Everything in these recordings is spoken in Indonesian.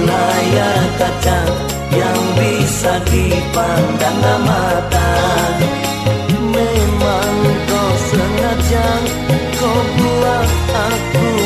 layar kaca yang bisa dipandang mata. Memang kau sengaja kau buat aku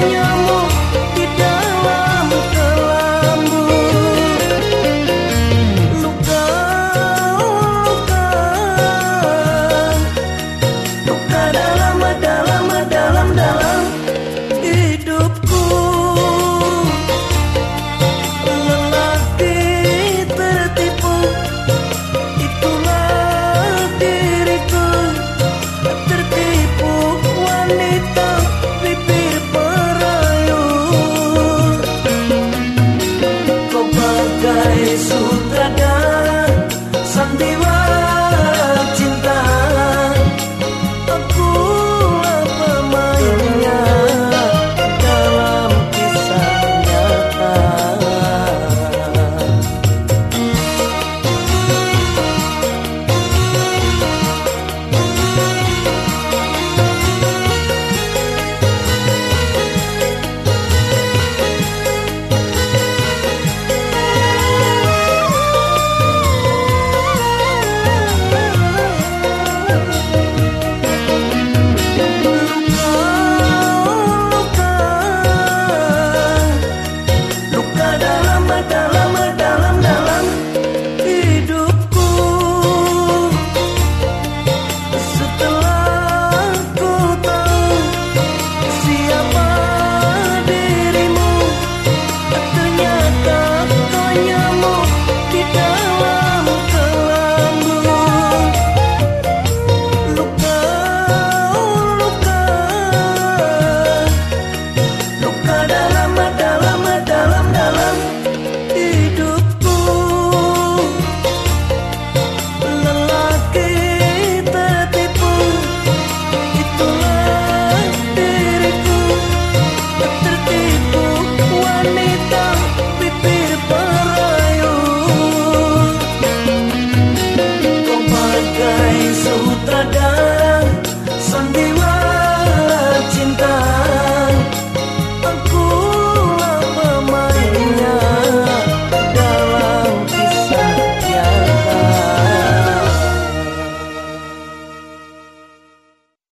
Ternyata kau